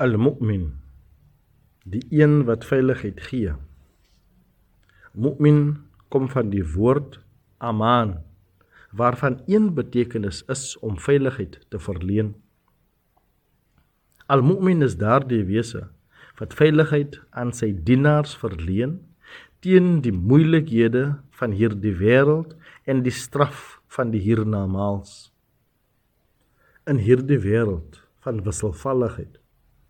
Al-Mu'min, die een wat veiligheid gee. Mu'min kom van die woord aman, waarvan een betekenis is om veiligheid te verleen. Al-Mu'min is daardie wese wat veiligheid aan sy dienaars verleen teen die moeilikhede van hierdie wêreld en die straf van die hiernamaals. In hierdie wêreld van wisselvalligheid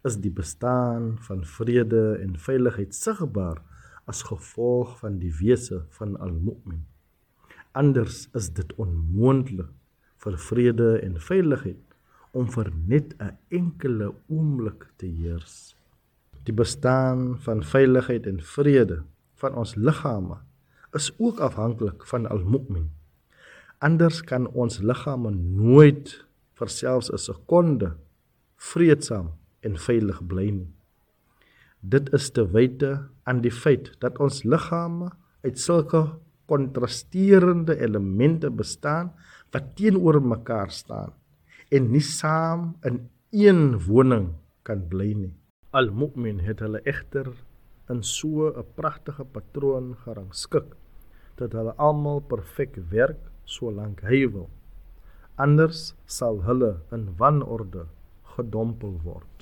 is die bestaan van vrede en veiligheid sigbaar as gevolg van die wese van al-mu'min. Anders is dit onmoontlik vir vrede en veiligheid om vir net 'n enkele oomblik te heers. Die bestaan van veiligheid en vrede van ons liggame is ook afhanklik van al-mu'min. Anders kan ons liggame nooit vir selfs 'n sekonde vreedsaam en veilig bly nie. Dit is te wyte aan die feit dat ons liggame uit sulke kontrasterende elemente bestaan wat teenoor mekaar staan en nie saam in een woning kan bly nie. Al-Mu'min het hulle egter in so 'n pragtige patroon gerangskik dat hulle almal perfek werk solank hy wil. Anders sal hulle in wanorde gedompel word.